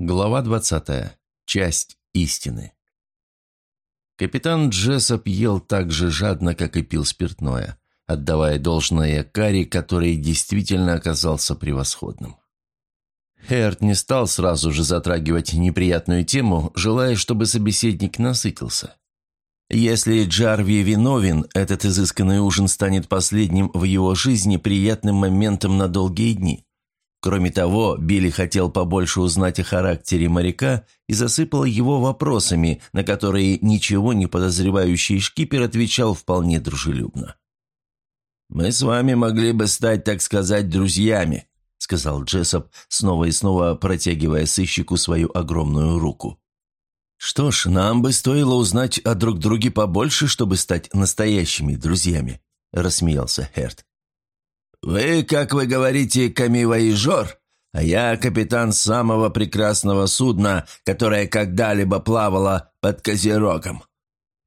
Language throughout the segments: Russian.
Глава 20. Часть истины. Капитан Джессоп ел так же жадно, как и пил спиртное, отдавая должное Карри, который действительно оказался превосходным. Херт не стал сразу же затрагивать неприятную тему, желая, чтобы собеседник насытился. Если Джарви виновен, этот изысканный ужин станет последним в его жизни приятным моментом на долгие дни – Кроме того, Билли хотел побольше узнать о характере моряка и засыпал его вопросами, на которые ничего не подозревающий шкипер отвечал вполне дружелюбно. «Мы с вами могли бы стать, так сказать, друзьями», — сказал Джессоп, снова и снова протягивая сыщику свою огромную руку. «Что ж, нам бы стоило узнать о друг друге побольше, чтобы стать настоящими друзьями», — рассмеялся Херт. «Вы, как вы говорите, камивоежор, а я капитан самого прекрасного судна, которое когда-либо плавало под Козерогом.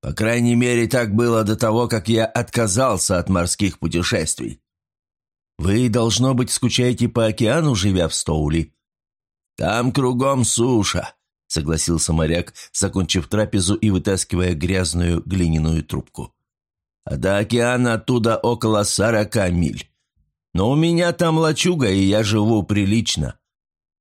По крайней мере, так было до того, как я отказался от морских путешествий. Вы, должно быть, скучаете по океану, живя в Стоули?» «Там кругом суша», — согласился моряк, закончив трапезу и вытаскивая грязную глиняную трубку. «А до океана оттуда около сорока миль. Но у меня там лачуга, и я живу прилично».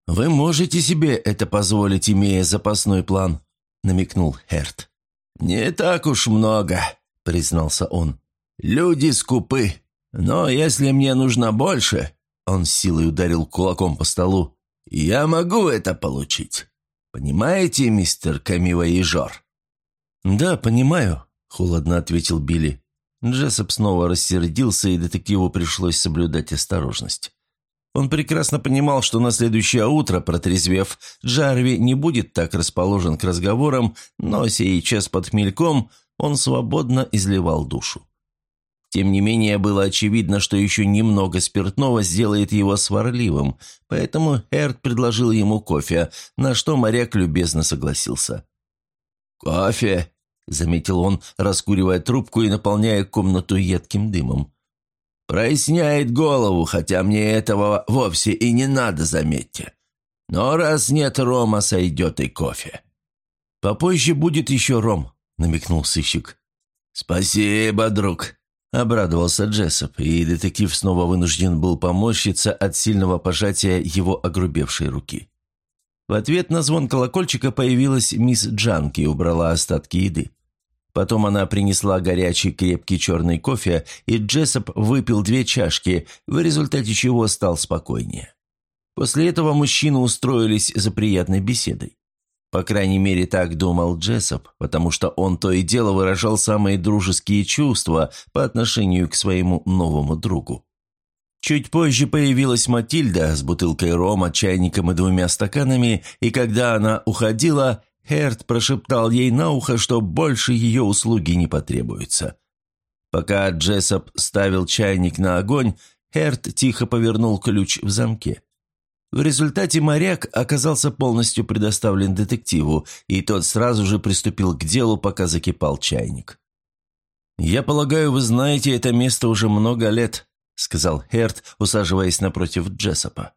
«Вы можете себе это позволить, имея запасной план?» – намекнул Херт. «Не так уж много», – признался он. «Люди скупы. Но если мне нужно больше...» Он силой ударил кулаком по столу. «Я могу это получить. Понимаете, мистер Камива-Ежор?» «Да, понимаю», – холодно ответил Билли. Джессоп снова рассердился, и детективу пришлось соблюдать осторожность. Он прекрасно понимал, что на следующее утро, протрезвев, Джарви не будет так расположен к разговорам, но сейчас под хмельком он свободно изливал душу. Тем не менее, было очевидно, что еще немного спиртного сделает его сварливым, поэтому Эрт предложил ему кофе, на что моряк любезно согласился. «Кофе?» Заметил он, раскуривая трубку и наполняя комнату едким дымом. «Проясняет голову, хотя мне этого вовсе и не надо, заметьте. Но раз нет рома, сойдет и кофе». «Попозже будет еще ром», — намекнул сыщик. «Спасибо, друг», — обрадовался Джессоп, и детектив снова вынужден был поморщиться от сильного пожатия его огрубевшей руки. В ответ на звон колокольчика появилась мисс Джанки и убрала остатки еды. Потом она принесла горячий крепкий черный кофе, и Джессоп выпил две чашки, в результате чего стал спокойнее. После этого мужчины устроились за приятной беседой. По крайней мере, так думал Джессоп, потому что он то и дело выражал самые дружеские чувства по отношению к своему новому другу. Чуть позже появилась Матильда с бутылкой рома, чайником и двумя стаканами, и когда она уходила, Херт прошептал ей на ухо, что больше ее услуги не потребуются. Пока Джессоп ставил чайник на огонь, Херт тихо повернул ключ в замке. В результате моряк оказался полностью предоставлен детективу, и тот сразу же приступил к делу, пока закипал чайник. «Я полагаю, вы знаете это место уже много лет», — сказал Херт, усаживаясь напротив Джессопа.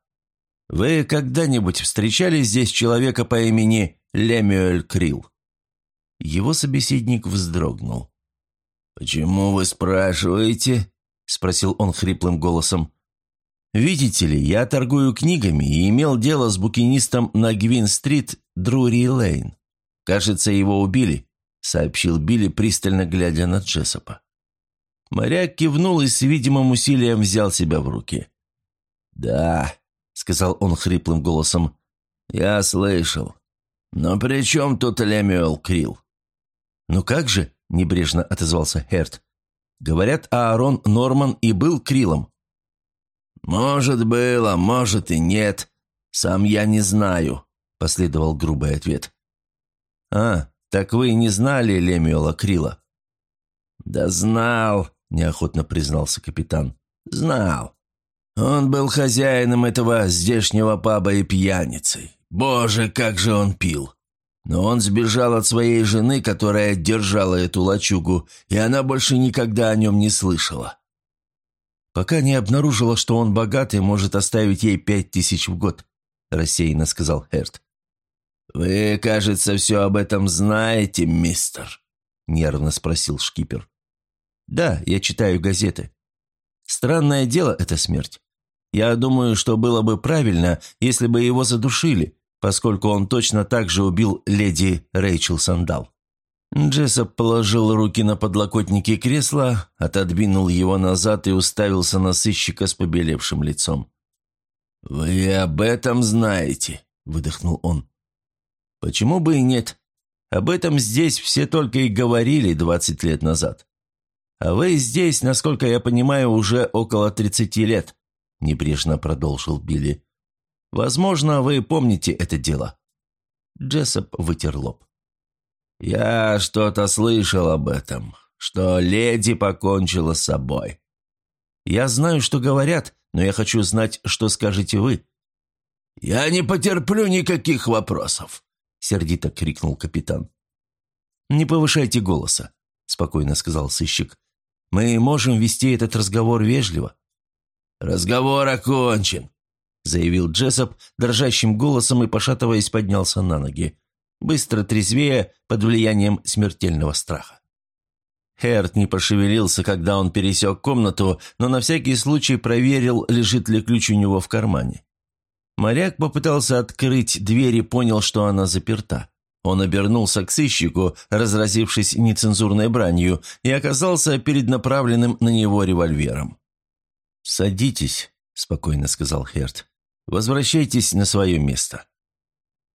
«Вы когда-нибудь встречали здесь человека по имени Лемюэль Крил. Его собеседник вздрогнул. «Почему вы спрашиваете?» – спросил он хриплым голосом. «Видите ли, я торгую книгами и имел дело с букинистом на Гвин-стрит Друри Лейн. Кажется, его убили», – сообщил Билли, пристально глядя на Джессопа. Моряк кивнул и с видимым усилием взял себя в руки. «Да», — сказал он хриплым голосом, — «я слышал. «Но при чем тут Лемюэл Крилл?» «Ну как же?» – небрежно отозвался Херт. «Говорят, Аарон Норман и был Крилом». «Может, было, может и нет. Сам я не знаю», – последовал грубый ответ. «А, так вы не знали Лемюэла Крила?» «Да знал», – неохотно признался капитан. «Знал. Он был хозяином этого здешнего паба и пьяницей. Боже, как же он пил! Но он сбежал от своей жены, которая держала эту лачугу, и она больше никогда о нем не слышала. «Пока не обнаружила, что он богат и может оставить ей пять тысяч в год», – рассеянно сказал Херт. «Вы, кажется, все об этом знаете, мистер», — нервно спросил шкипер. «Да, я читаю газеты. Странное дело эта смерть. Я думаю, что было бы правильно, если бы его задушили, поскольку он точно так же убил леди Рэйчел Сандал». Джессоп положил руки на подлокотники кресла, отодвинул его назад и уставился на сыщика с побелевшим лицом. «Вы об этом знаете», — выдохнул он. «Почему бы и нет? Об этом здесь все только и говорили двадцать лет назад. А вы здесь, насколько я понимаю, уже около тридцати лет», — небрежно продолжил Билли. «Возможно, вы помните это дело». Джессоп вытер лоб. «Я что-то слышал об этом, что леди покончила с собой». «Я знаю, что говорят, но я хочу знать, что скажете вы». «Я не потерплю никаких вопросов», — сердито крикнул капитан. «Не повышайте голоса», — спокойно сказал сыщик. «Мы можем вести этот разговор вежливо». «Разговор окончен», — заявил Джессоп дрожащим голосом и, пошатываясь, поднялся на ноги быстро трезвея под влиянием смертельного страха. Херт не пошевелился, когда он пересек комнату, но на всякий случай проверил, лежит ли ключ у него в кармане. Моряк попытался открыть дверь и понял, что она заперта. Он обернулся к сыщику, разразившись нецензурной бранью, и оказался перед направленным на него револьвером. «Садитесь», — спокойно сказал Херт. «Возвращайтесь на свое место».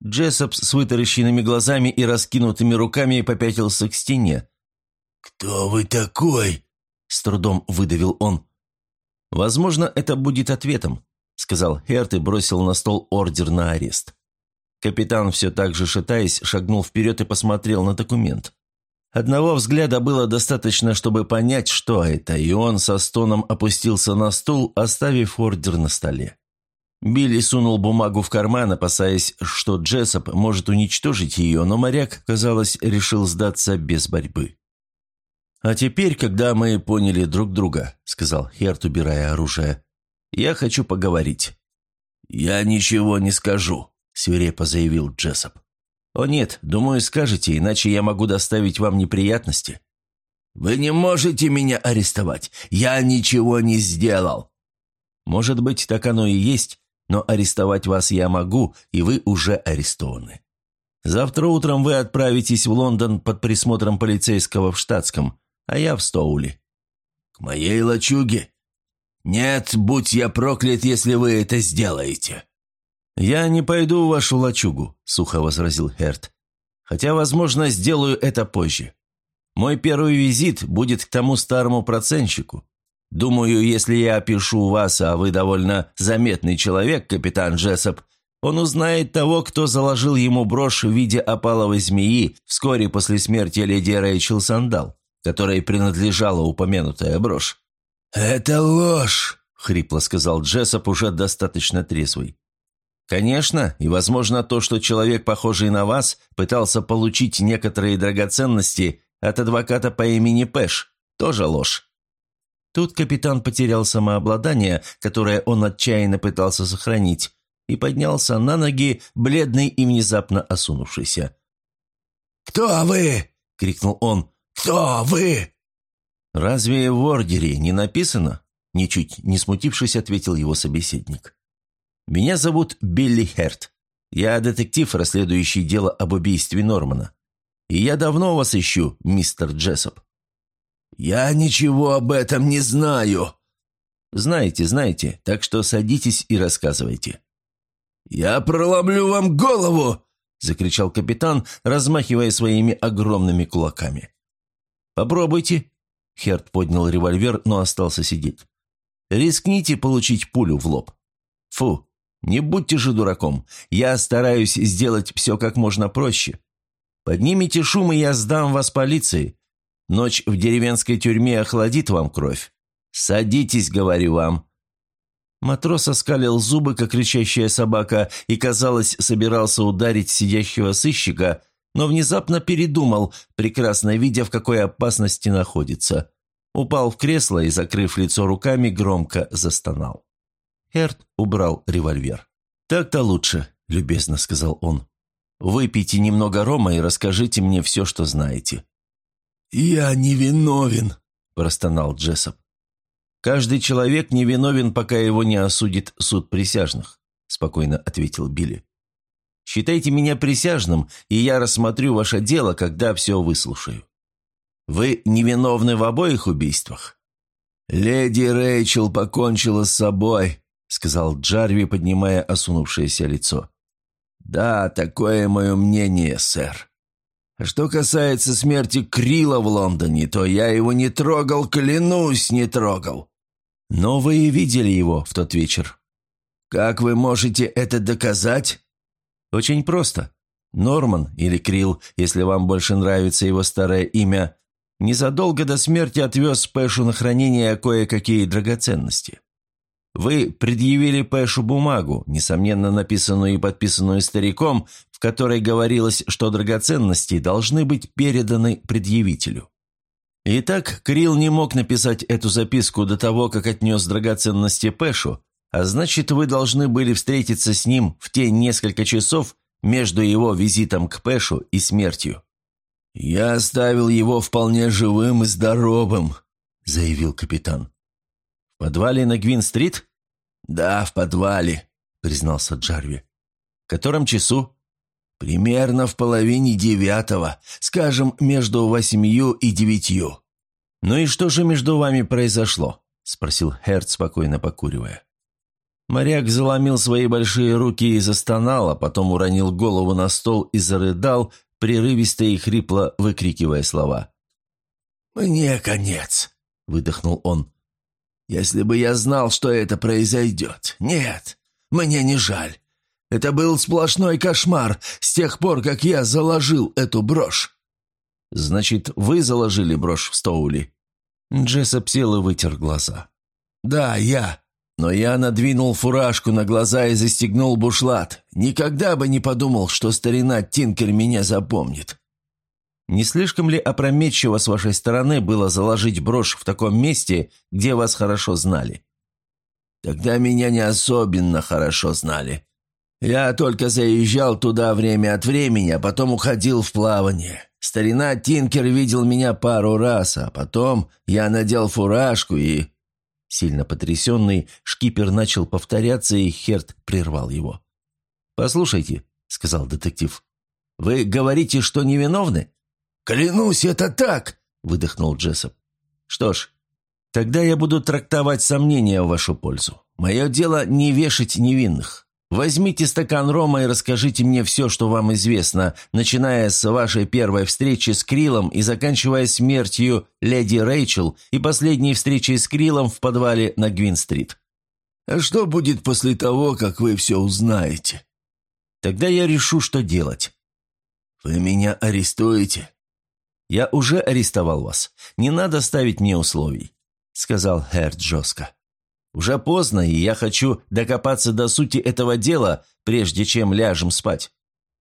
Джессоп с вытаращенными глазами и раскинутыми руками попятился к стене. «Кто вы такой?» – с трудом выдавил он. «Возможно, это будет ответом», – сказал Херт и бросил на стол ордер на арест. Капитан, все так же шатаясь, шагнул вперед и посмотрел на документ. Одного взгляда было достаточно, чтобы понять, что это, и он со стоном опустился на стул, оставив ордер на столе. Билли сунул бумагу в карман, опасаясь, что Джессоп может уничтожить ее, но моряк, казалось, решил сдаться без борьбы. «А теперь, когда мы поняли друг друга», — сказал Херт, убирая оружие, — «я хочу поговорить». «Я ничего не скажу», — свирепо заявил Джессоп. «О нет, думаю, скажете, иначе я могу доставить вам неприятности». «Вы не можете меня арестовать. Я ничего не сделал». «Может быть, так оно и есть, но арестовать вас я могу, и вы уже арестованы. Завтра утром вы отправитесь в Лондон под присмотром полицейского в штатском, а я в Стоули». «К моей лачуге? Нет, будь я проклят, если вы это сделаете». «Я не пойду в вашу лачугу», — сухо возразил Херт. «Хотя, возможно, сделаю это позже. Мой первый визит будет к тому старому процентщику. Думаю, если я опишу вас, а вы довольно заметный человек, капитан Джессоп, он узнает того, кто заложил ему брошь в виде опаловой змеи вскоре после смерти леди Рэйчел Сандал, которой принадлежала упомянутая брошь». «Это ложь!» — хрипло сказал Джессоп, уже достаточно трезвый. «Конечно, и, возможно, то, что человек, похожий на вас, пытался получить некоторые драгоценности от адвоката по имени Пэш, тоже ложь. Тут капитан потерял самообладание, которое он отчаянно пытался сохранить, и поднялся на ноги, бледный и внезапно осунувшийся. «Кто вы?» — крикнул он. «Кто вы?» «Разве в ордере не написано?» Ничуть не смутившись, ответил его собеседник. «Меня зовут Билли Херт. Я детектив, расследующий дело об убийстве Нормана. И я давно вас ищу, мистер Джессоп». «Я ничего об этом не знаю». «Знаете, знаете, так что садитесь и рассказывайте». «Я проломлю вам голову!» – закричал капитан, размахивая своими огромными кулаками. «Попробуйте». Херт поднял револьвер, но остался сидеть. «Рискните получить пулю в лоб». «Фу, не будьте же дураком. Я стараюсь сделать все как можно проще. Поднимите шум, и я сдам вас полиции. Ночь в деревенской тюрьме охладит вам кровь. Садитесь, говорю вам». Матрос оскалил зубы, как кричащая собака, и, казалось, собирался ударить сидящего сыщика, но внезапно передумал, прекрасно видя, в какой опасности находится. Упал в кресло и, закрыв лицо руками, громко застонал. Эрт убрал револьвер. «Так-то лучше», — любезно сказал он. Выпейте немного рома и расскажите мне все, что знаете». «Я невиновен», – простонал Джессоп. «Каждый человек невиновен, пока его не осудит суд присяжных», – спокойно ответил Билли. «Считайте меня присяжным, и я рассмотрю ваше дело, когда все выслушаю. Вы невиновны в обоих убийствах?» «Леди Рэйчел покончила с собой», — сказал Джарви, поднимая осунувшееся лицо. «Да, такое мое мнение, сэр. Что касается смерти Крила в Лондоне, то я его не трогал, клянусь, не трогал». «Но вы и видели его в тот вечер». «Как вы можете это доказать?» «Очень просто. Норман или Крил, если вам больше нравится его старое имя, незадолго до смерти отвез Пэшу на хранение кое-какие драгоценности. Вы предъявили Пэшу бумагу, несомненно написанную и подписанную стариком, в которой говорилось, что драгоценности должны быть переданы предъявителю. Итак, Крил не мог написать эту записку до того, как отнес драгоценности Пэшу, а значит, вы должны были встретиться с ним в те несколько часов между его визитом к Пэшу и смертью. «Я оставил его вполне живым и здоровым», — заявил капитан. «В подвале на Гвин-стрит?» «Да, в подвале», — признался Джарви. «В котором часу?» «Примерно в половине девятого, скажем, между восемью и девятью». «Ну и что же между вами произошло?» — спросил Херт, спокойно покуривая. Моряк заломил свои большие руки и застонал, а потом уронил голову на стол и зарыдал, прерывисто и хрипло выкрикивая слова. «Мне конец», — выдохнул он. «Если бы я знал, что это произойдет. Нет, мне не жаль. Это был сплошной кошмар с тех пор, как я заложил эту брошь». «Значит, вы заложили брошь в Стоули?» Джессоп сел и вытер глаза. «Да, я. Но я надвинул фуражку на глаза и застегнул бушлат. Никогда бы не подумал, что старина Тинкер меня запомнит. Не слишком ли опрометчиво с вашей стороны было заложить брошь в таком месте, где вас хорошо знали? Тогда меня не особенно хорошо знали. Я только заезжал туда время от времени, а потом уходил в плавание. Старина Тинкер видел меня пару раз, а потом я надел фуражку и Сильно потрясенный, шкипер начал повторяться, и Херт прервал его. «Послушайте», — сказал детектив, — «вы говорите, что невиновны?» «Клянусь, это так!» — выдохнул Джессоп. «Что ж, тогда я буду трактовать сомнения в вашу пользу. Мое дело не вешать невинных. Возьмите стакан рома и расскажите мне все, что вам известно, начиная с вашей первой встречи с Крилом и заканчивая смертью леди Рэйчел и последней встречей с Крилом в подвале на Гвин-стрит. А что будет после того, как вы все узнаете? Тогда я решу, что делать. Вы меня арестуете? Я уже арестовал вас. Не надо ставить мне условий, сказал Херд жестко. Уже поздно, и я хочу докопаться до сути этого дела, прежде чем ляжем спать.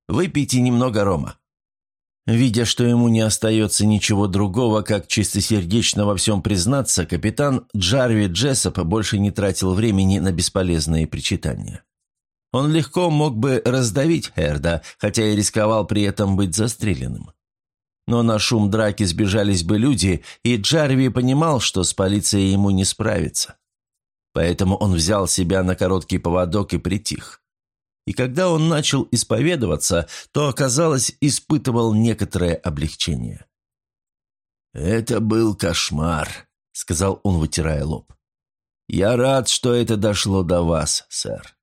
Выпейте немного рома». Видя, что ему не остается ничего другого, как чистосердечно во всем признаться, капитан Джарви Джессоп больше не тратил времени на бесполезные причитания. Он легко мог бы раздавить Херда, хотя и рисковал при этом быть застреленным. Но на шум драки сбежались бы люди, и Джарви понимал, что с полицией ему не справиться. Поэтому он взял себя на короткий поводок и притих. И когда он начал исповедоваться, то, оказалось, испытывал некоторое облегчение. «Это был кошмар», — сказал он, вытирая лоб. «Я рад, что это дошло до вас, сэр.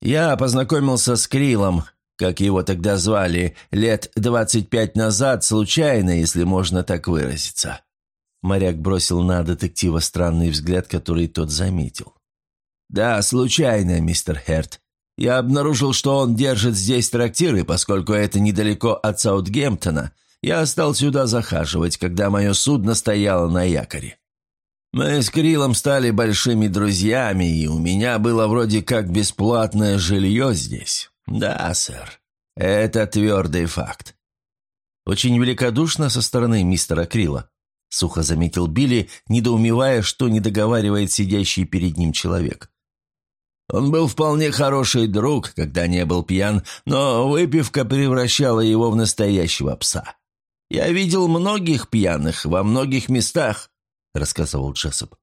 Я познакомился с Крилом, как его тогда звали, лет двадцать пять назад, случайно, если можно так выразиться. Моряк бросил на детектива странный взгляд, который тот заметил. «Да, случайно, мистер Херт. Я обнаружил, что он держит здесь трактиры, поскольку это недалеко от Саутгемптона. Я стал сюда захаживать, когда мое судно стояло на якоре. Мы с Крилом стали большими друзьями, и у меня было вроде как бесплатное жилье здесь. Да, сэр, это твердый факт». «Очень великодушно со стороны мистера Крила», — сухо заметил Билли, недоумевая, что не договаривает сидящий перед ним человек. Он был вполне хороший друг, когда не был пьян, но выпивка превращала его в настоящего пса. Я видел многих пьяных во многих местах», — рассказывал Джессоп.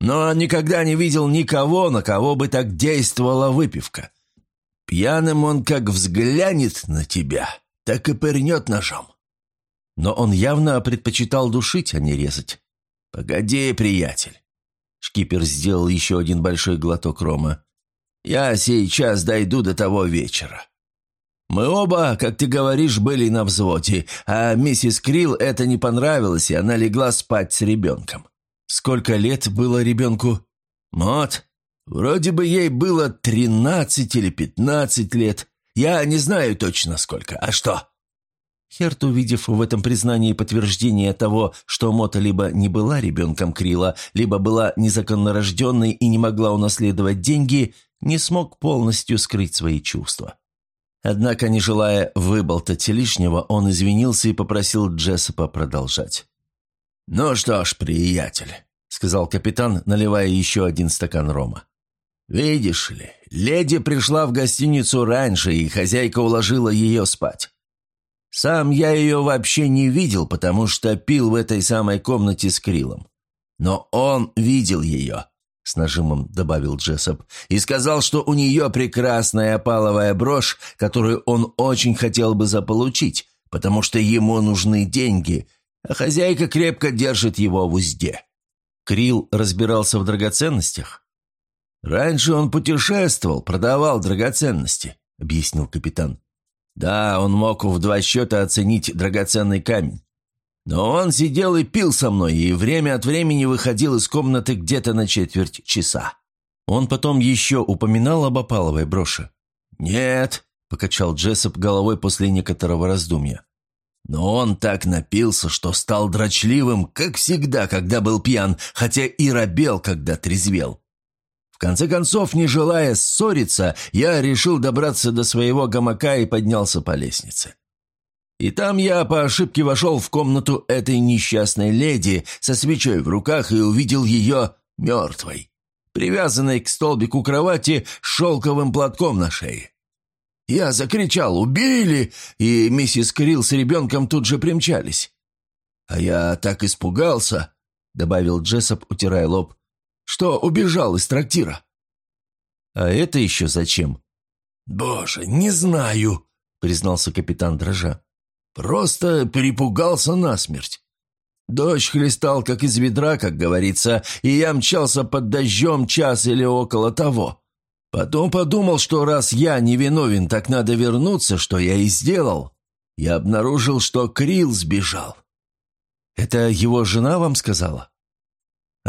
«Но никогда не видел никого, на кого бы так действовала выпивка. Пьяным он как взглянет на тебя, так и пырнет ножом». Но он явно предпочитал душить, а не резать. «Погоди, приятель». Шкипер сделал еще один большой глоток рома. «Я сейчас дойду до того вечера. Мы оба, как ты говоришь, были на взводе, а миссис Крилл это не понравилось, и она легла спать с ребенком. Сколько лет было ребенку? Вот, вроде бы ей было тринадцать или пятнадцать лет. Я не знаю точно сколько. А что?» Херт, увидев в этом признании подтверждение того, что Мота либо не была ребенком Крила, либо была незаконнорожденной и не могла унаследовать деньги, не смог полностью скрыть свои чувства. Однако, не желая выболтать лишнего, он извинился и попросил Джессопа продолжать. «Ну что ж, приятель», — сказал капитан, наливая еще один стакан рома. «Видишь ли, леди пришла в гостиницу раньше, и хозяйка уложила ее спать. Сам я ее вообще не видел, потому что пил в этой самой комнате с Крилом. Но он видел ее, — с нажимом добавил Джессоп, и сказал, что у нее прекрасная опаловая брошь, которую он очень хотел бы заполучить, потому что ему нужны деньги, а хозяйка крепко держит его в узде. Крил разбирался в драгоценностях? «Раньше он путешествовал, продавал драгоценности», — объяснил капитан. «Да, он мог в два счета оценить драгоценный камень. Но он сидел и пил со мной, и время от времени выходил из комнаты где-то на четверть часа. Он потом еще упоминал об опаловой броши? «Нет», — покачал Джессоп головой после некоторого раздумья. «Но он так напился, что стал дрочливым, как всегда, когда был пьян, хотя и робел, когда трезвел. Конце концов, не желая ссориться, я решил добраться до своего гамака и поднялся по лестнице. И там я по ошибке вошел в комнату этой несчастной леди со свечой в руках и увидел ее мертвой, привязанной к столбику кровати шелковым платком на шее. Я закричал «Убили!» и миссис Крилл с ребенком тут же примчались. «А я так испугался», — добавил Джессоп, утирая лоб, — «что убежал из трактира». «А это еще зачем?» «Боже, не знаю», — признался капитан дрожа. Просто перепугался насмерть. Дождь хлестал, как из ведра, как говорится, и я мчался под дождем час или около того. Потом подумал, что раз я не виновен, так надо вернуться, что я и сделал. Я обнаружил, что Крил сбежал. Это его жена вам сказала?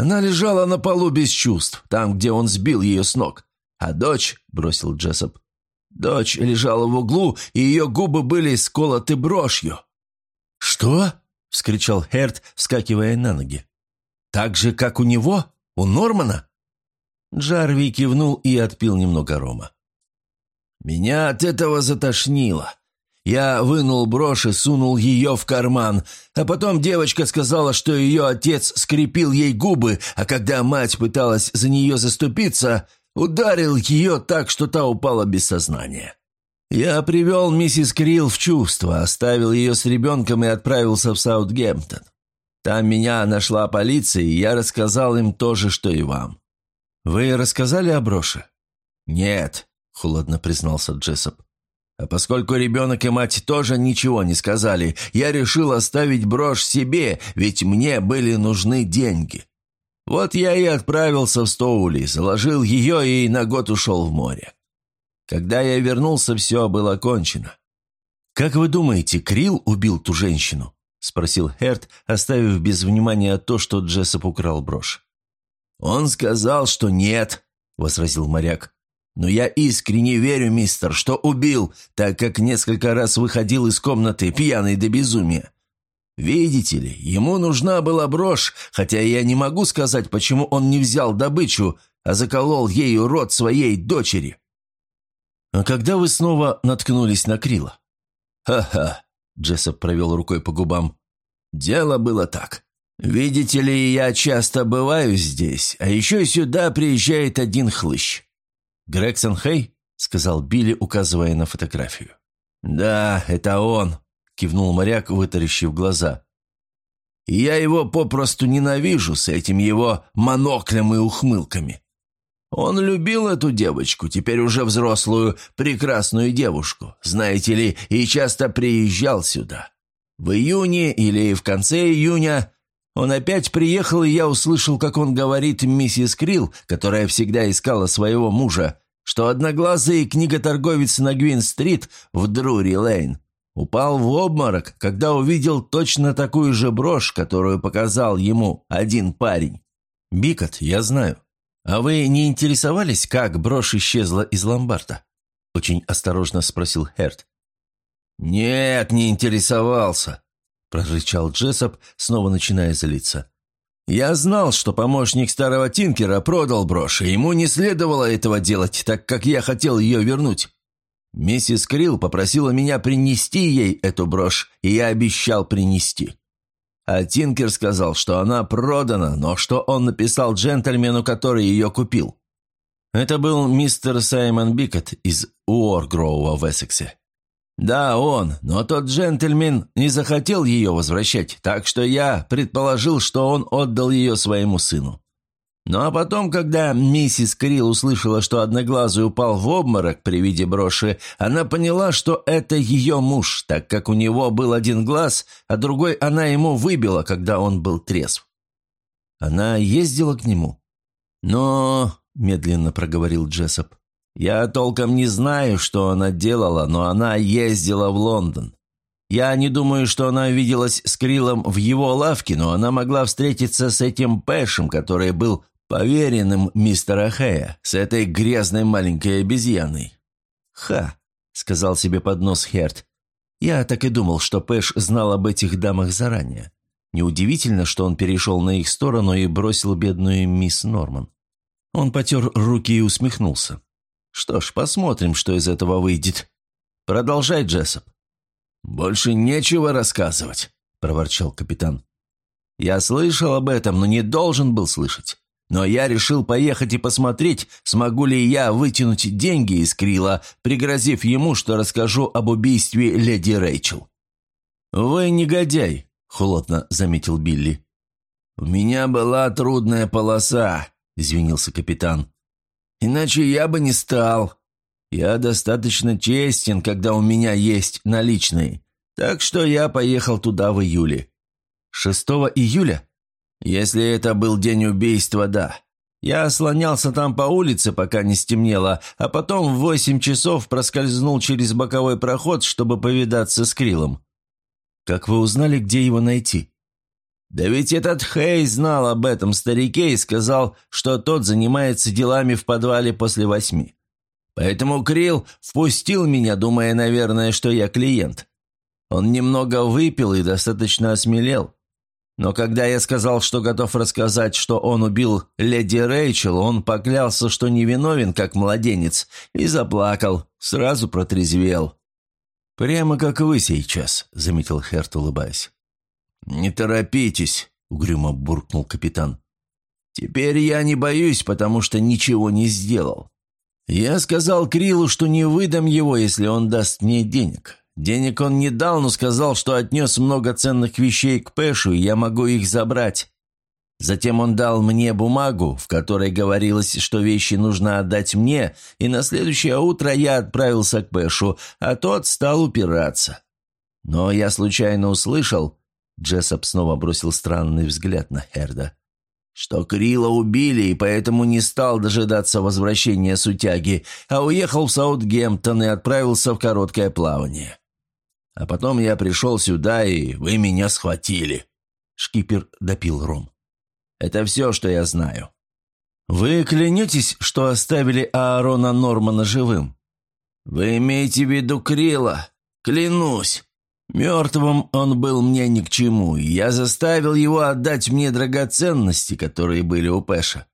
Она лежала на полу без чувств, там, где он сбил ее с ног. А дочь, — бросил Джессоп, Дочь лежала в углу, и ее губы были сколоты брошью. «Что?» — вскричал Херт, вскакивая на ноги. «Так же, как у него? У Нормана?» Джарви кивнул и отпил немного рома. «Меня от этого затошнило. Я вынул брошь и сунул ее в карман, а потом девочка сказала, что ее отец скрепил ей губы, а когда мать пыталась за нее заступиться, Ударил ее так, что та упала без сознания. Я привел миссис Крилл в чувство, оставил ее с ребенком и отправился в Саутгемптон. Там меня нашла полиция, и я рассказал им то же, что и вам». «Вы рассказали о броше?» «Нет», — холодно признался Джессоп. «А поскольку ребенок и мать тоже ничего не сказали, я решил оставить брошь себе, ведь мне были нужны деньги. Вот я и отправился в Стоули, заложил ее и на год ушел в море. Когда я вернулся, все было кончено. «Как вы думаете, Крил убил ту женщину?» – спросил Херт, оставив без внимания то, что Джессоп украл брошь. «Он сказал, что нет», – возразил моряк. «Но я искренне верю, мистер, что убил, так как несколько раз выходил из комнаты пьяный до безумия. Видите ли, ему нужна была брошь, хотя я не могу сказать, почему он не взял добычу, а заколол ею рот своей дочери. А когда вы снова наткнулись на Крила? Ха-ха, Джессоп провел рукой по губам. Дело было так. Видите ли, я часто бываю здесь, а еще сюда приезжает один хлыщ. «Грегсон Хей?» – сказал Билли, указывая на фотографию. «Да, это он», – кивнул моряк, вытаращив глаза. «Я его попросту ненавижу с этим его моноклем и ухмылками. Он любил эту девочку, теперь уже взрослую, прекрасную девушку, знаете ли, и часто приезжал сюда. В июне или в конце июня он опять приехал, и я услышал, как он говорит миссис Крилл, которая всегда искала своего мужа, что одноглазый книготорговец на Гвин-стрит в Друри-Лейн упал в обморок, когда увидел точно такую же брошь, которую показал ему один парень. «Бикот, я знаю. А вы не интересовались, как брошь исчезла из ломбарда?» Очень осторожно спросил Херт. «Нет, не интересовался», – прорычал Джессоп, снова начиная злиться. «Я знал, что помощник старого Тинкера продал брошь, и ему не следовало этого делать, так как я хотел ее вернуть. Миссис Крилл попросила меня принести ей эту брошь, и я обещал принести. А Тинкер сказал, что она продана, но что он написал джентльмену, который ее купил. Это был мистер Саймон Бикет из Уоргроува в Эссексе. «Да, он, но тот джентльмен не захотел ее возвращать, так что я предположил, что он отдал ее своему сыну. Ну а потом, когда миссис Крилл услышала, что Одноглазый упал в обморок при виде броши, она поняла, что это ее муж, так как у него был один глаз, а другой она ему выбила, когда он был трезв. Она ездила к нему. «Но...» — медленно проговорил Джессоп. «Я толком не знаю, что она делала, но она ездила в Лондон. Я не думаю, что она виделась с Крилом в его лавке, но она могла встретиться с этим Пэшем, который был поверенным мистера Хэя, с этой грязной маленькой обезьяной». «Ха», — сказал себе под нос Херт. «Я так и думал, что Пэш знал об этих дамах заранее. Неудивительно, что он перешел на их сторону и бросил бедную мисс Норман». Он потер руки и усмехнулся. «Что ж, посмотрим, что из этого выйдет. Продолжай, Джессоп». «Больше нечего рассказывать», — проворчал капитан. «Я слышал об этом, но не должен был слышать. Но я решил поехать и посмотреть, смогу ли я вытянуть деньги из Крила, пригрозив ему, что расскажу об убийстве леди Рэйчел». «Вы негодяй», — холодно заметил Билли. «У меня была трудная полоса», — извинился капитан. «Иначе я бы не стал. Я достаточно честен, когда у меня есть наличные. Так что я поехал туда в июле». «6 июля?» Если это был день убийства, да. Я слонялся там по улице, пока не стемнело, а потом в восемь часов проскользнул через боковой проход, чтобы повидаться с Крилом. Как вы узнали, где его найти? Да ведь этот Хей знал об этом старике и сказал, что тот занимается делами в подвале после восьми. Поэтому Крил впустил меня, думая, наверное, что я клиент. Он немного выпил и достаточно осмелел. Но когда я сказал, что готов рассказать, что он убил леди Рэйчел, он поклялся, что невиновен, как младенец, и заплакал, сразу протрезвел. «Прямо как вы сейчас», — заметил Херт, улыбаясь. «Не торопитесь», — угрюмо буркнул капитан. «Теперь я не боюсь, потому что ничего не сделал. Я сказал Крилу, что не выдам его, если он даст мне денег. Денег он не дал, но сказал, что отнес много ценных вещей к Пэшу, и я могу их забрать. Затем он дал мне бумагу, в которой говорилось, что вещи нужно отдать мне, и на следующее утро я отправился к Пэшу, а тот стал упираться. Но я случайно услышал, Джессоп снова бросил странный взгляд на Херда, что Крила убили, и поэтому не стал дожидаться возвращения сутяги, а уехал в Саутгемптон и отправился в короткое плавание. А потом я пришел сюда, и вы меня схватили». Шкипер допил ром. «Это все, что я знаю». «Вы клянетесь, что оставили Аарона Нормана живым?» «Вы имеете в виду Крила? Клянусь. Мертвым он был мне ни к чему, и я заставил его отдать мне драгоценности, которые были у Пэша».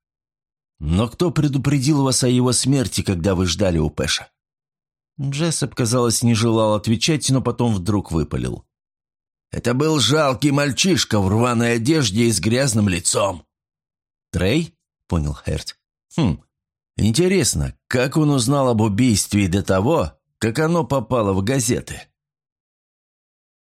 «Но кто предупредил вас о его смерти, когда вы ждали у Пэша?» Джессоп, казалось, не желал отвечать, но потом вдруг выпалил. «Это был жалкий мальчишка в рваной одежде и с грязным лицом». «Трей?» — понял Херт. «Хм, Интересно, как он узнал об убийстве до того, как оно попало в газеты?